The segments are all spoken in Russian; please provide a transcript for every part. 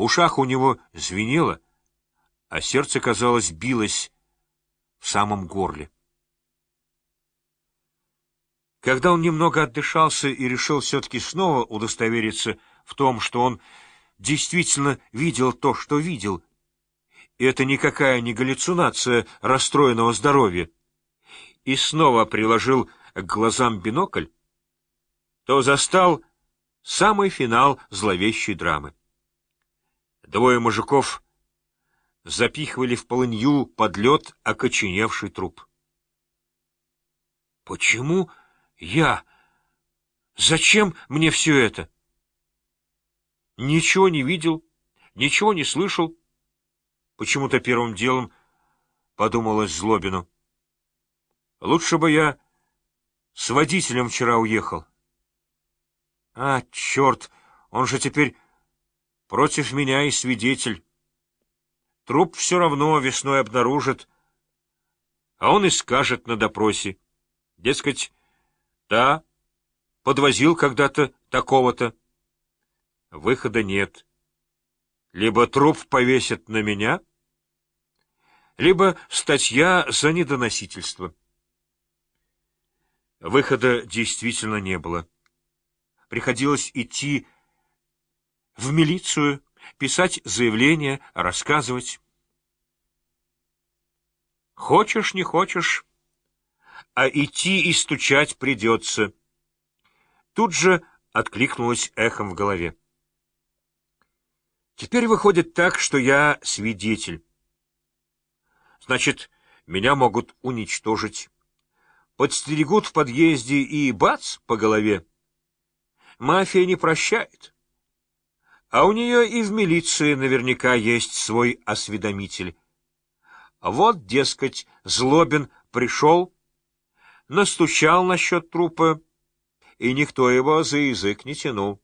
Ушах у него звенело, а сердце, казалось, билось в самом горле. Когда он немного отдышался и решил все-таки снова удостовериться в том, что он действительно видел то, что видел, и это никакая не галлюцинация расстроенного здоровья, и снова приложил к глазам бинокль, то застал самый финал зловещей драмы. Двое мужиков запихивали в полынью под лед окоченевший труп. Почему я? Зачем мне все это? Ничего не видел, ничего не слышал. Почему-то первым делом подумалось Злобину. Лучше бы я с водителем вчера уехал. А, черт, он же теперь против меня и свидетель. Труп все равно весной обнаружит, а он и скажет на допросе. Дескать, да, подвозил когда-то такого-то. Выхода нет. Либо труп повесят на меня, либо статья за недоносительство. Выхода действительно не было. Приходилось идти в милицию, писать заявление, рассказывать. Хочешь, не хочешь, а идти и стучать придется. Тут же откликнулось эхом в голове. Теперь выходит так, что я свидетель. Значит, меня могут уничтожить. Подстерегут в подъезде и бац по голове. Мафия не прощает. А у нее и в милиции наверняка есть свой осведомитель. Вот, дескать, Злобин пришел, настучал насчет трупа, и никто его за язык не тянул.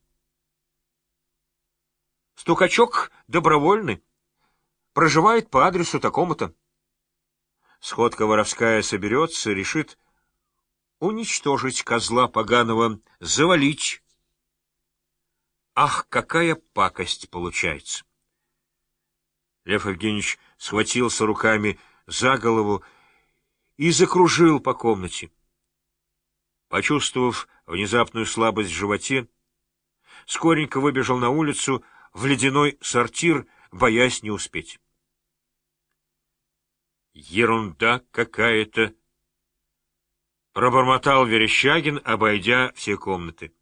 Стукачок добровольный, проживает по адресу такому-то. Сходка воровская соберется, решит уничтожить козла поганого, завалить. Ах, какая пакость получается! Лев Евгеньевич схватился руками за голову и закружил по комнате. Почувствовав внезапную слабость в животе, скоренько выбежал на улицу в ледяной сортир, боясь не успеть. Ерунда какая-то! Пробормотал Верещагин, обойдя все комнаты.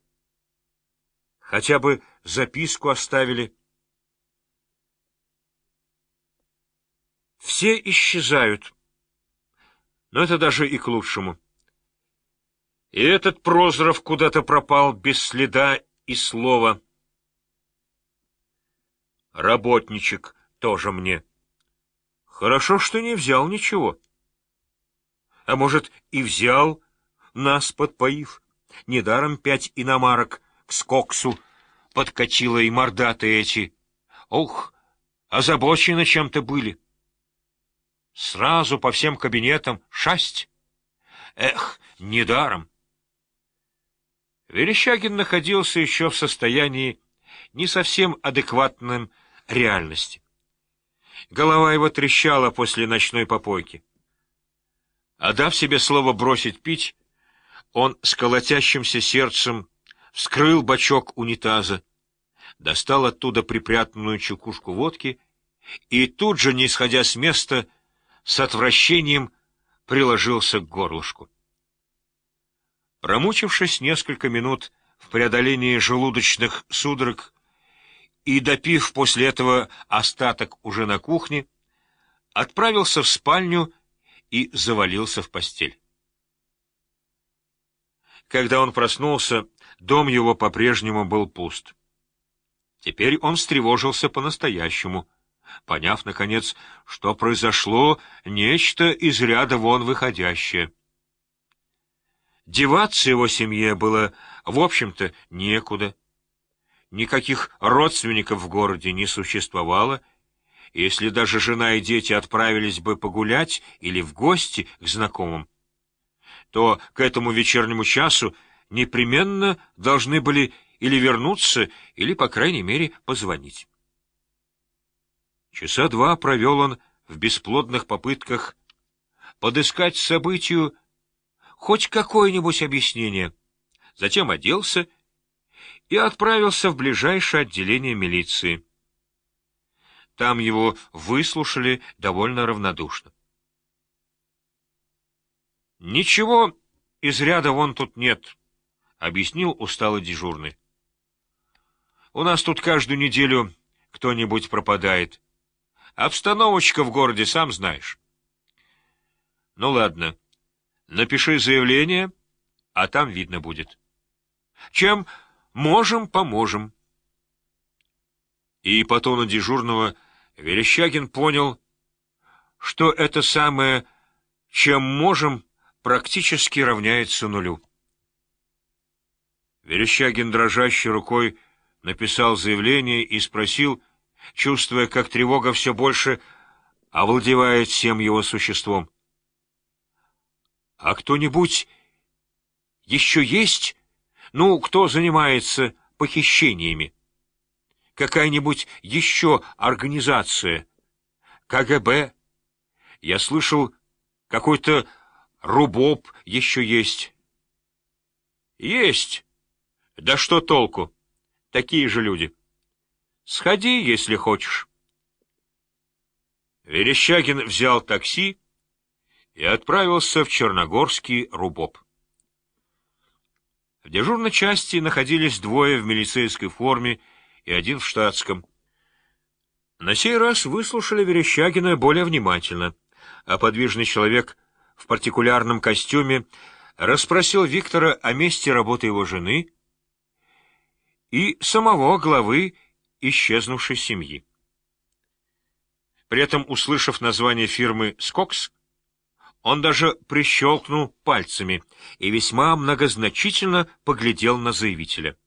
Хотя бы записку оставили. Все исчезают. Но это даже и к лучшему. И этот Прозоров куда-то пропал без следа и слова. Работничек тоже мне. Хорошо, что не взял ничего. А может, и взял, нас подпоив. Недаром пять иномарок к скоксу подкатила и мордаты эти. Ох, озабочены чем-то были. Сразу по всем кабинетам шасть. Эх, недаром. Верещагин находился еще в состоянии не совсем адекватным реальности. Голова его трещала после ночной попойки. Отдав себе слово бросить пить, он с колотящимся сердцем вскрыл бачок унитаза, достал оттуда припрятанную чекушку водки и тут же, не сходя с места, с отвращением приложился к горлышку. Промучившись несколько минут в преодолении желудочных судорог и допив после этого остаток уже на кухне, отправился в спальню и завалился в постель. Когда он проснулся, дом его по-прежнему был пуст. Теперь он встревожился по-настоящему, поняв, наконец, что произошло нечто из ряда вон выходящее. Деваться его семье было, в общем-то, некуда. Никаких родственников в городе не существовало, если даже жена и дети отправились бы погулять или в гости к знакомым, то к этому вечернему часу непременно должны были или вернуться, или, по крайней мере, позвонить. Часа два провел он в бесплодных попытках подыскать событию хоть какое-нибудь объяснение. Затем оделся и отправился в ближайшее отделение милиции. Там его выслушали довольно равнодушно. «Ничего из ряда вон тут нет», — объяснил усталый дежурный. «У нас тут каждую неделю кто-нибудь пропадает. Обстановочка в городе, сам знаешь». «Ну ладно, напиши заявление, а там видно будет. Чем можем, поможем». И по тону дежурного Верещагин понял, что это самое «чем можем» практически равняется нулю. Верещагин дрожащей рукой написал заявление и спросил, чувствуя, как тревога все больше овладевает всем его существом. — А кто-нибудь еще есть? Ну, кто занимается похищениями? какая-нибудь еще организация? КГБ? Я слышал, какой-то РУБОП еще есть. Есть. Да что толку? Такие же люди. Сходи, если хочешь. Верещагин взял такси и отправился в Черногорский РУБОП. В дежурной части находились двое в милицейской форме и один в штатском. На сей раз выслушали Верещагина более внимательно, а подвижный человек в партикулярном костюме расспросил Виктора о месте работы его жены и самого главы исчезнувшей семьи. При этом, услышав название фирмы «Скокс», он даже прищелкнул пальцами и весьма многозначительно поглядел на заявителя.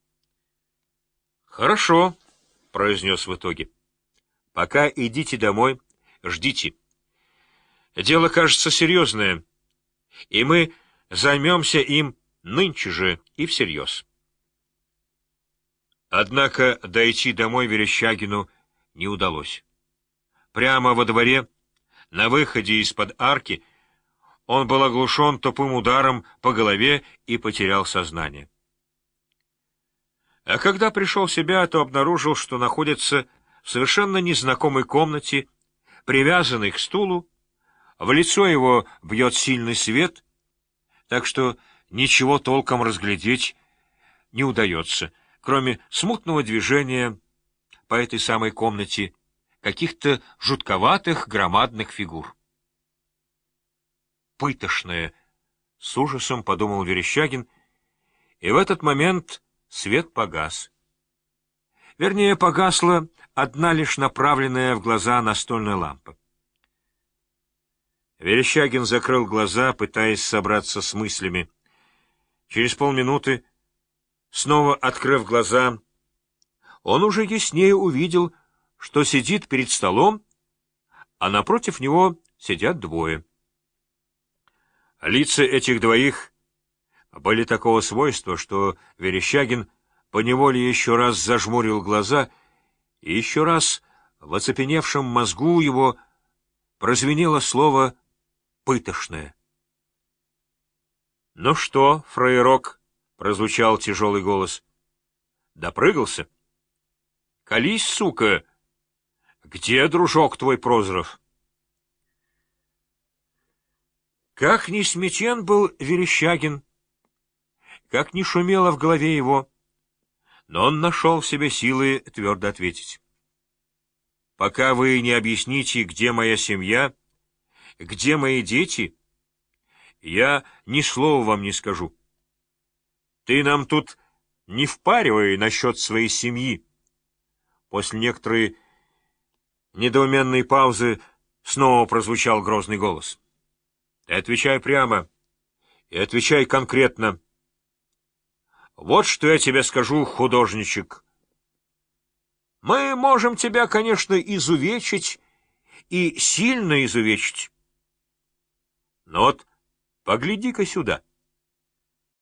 «Хорошо», — произнес в итоге. «Пока идите домой, ждите. Дело, кажется, серьезное, и мы займемся им нынче же и всерьез». Однако дойти домой Верещагину не удалось. Прямо во дворе, на выходе из-под арки, он был оглушен тупым ударом по голове и потерял сознание. А когда пришел в себя, то обнаружил, что находится в совершенно незнакомой комнате, привязанный к стулу, в лицо его бьет сильный свет, так что ничего толком разглядеть не удается, кроме смутного движения по этой самой комнате каких-то жутковатых громадных фигур. «Пытошное!» — с ужасом подумал Верещагин, и в этот момент свет погас. Вернее, погасла одна лишь направленная в глаза настольная лампа. Верещагин закрыл глаза, пытаясь собраться с мыслями. Через полминуты, снова открыв глаза, он уже яснее увидел, что сидит перед столом, а напротив него сидят двое. Лица этих двоих были такого свойства, что Верещагин поневоле еще раз зажмурил глаза, и еще раз в оцепеневшем мозгу его прозвенело слово «пытошное». «Ну что, фраерок?» — прозвучал тяжелый голос. «Допрыгался?» «Колись, сука! Где, дружок твой Прозоров?» Как ни смечен был Верещагин, как ни шумело в голове его, но он нашел в себе силы твердо ответить. «Пока вы не объясните, где моя семья, где мои дети, я ни слова вам не скажу. Ты нам тут не впаривай насчет своей семьи». После некоторой недоуменной паузы снова прозвучал грозный голос. «Ты отвечай прямо и отвечай конкретно». Вот что я тебе скажу, художничек. Мы можем тебя, конечно, изувечить и сильно изувечить. Но вот погляди-ка сюда.